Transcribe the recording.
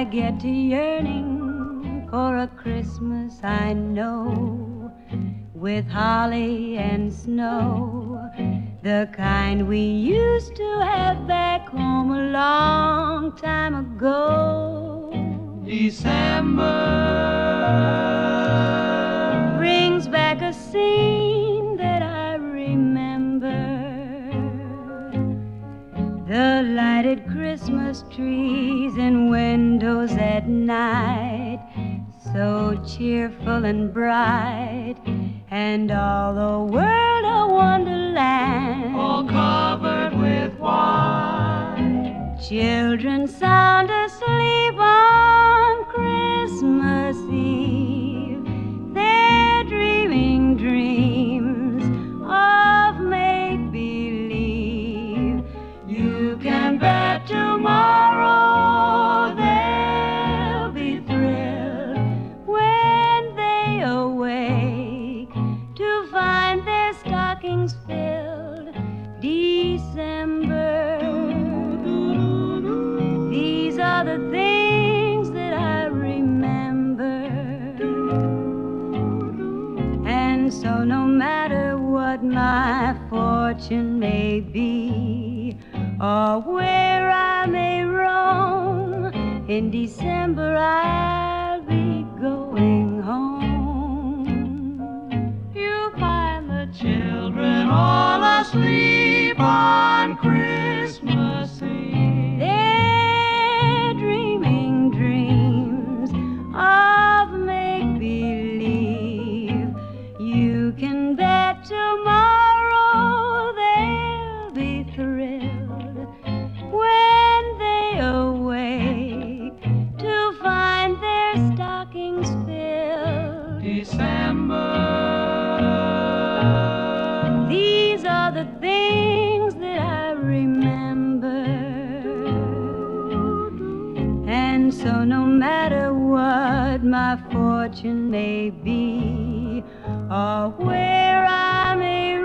get to yearning for a Christmas I know with holly and snow, the kind we used to have back home a long time ago. December lighted Christmas trees and windows at night, so cheerful and bright, and all the world a wonderland. all covered with white. Children sound asleep on Christmas Eve. The things that I remember. And so, no matter what my fortune may be, or where I may roam, in December I'll be going home. You'll find the children all asleep on Christmas Can bet tomorrow they'll be thrilled when they awake to find their stockings filled. December. These are the things that I remember. And so, no matter what my fortune may be, or where I may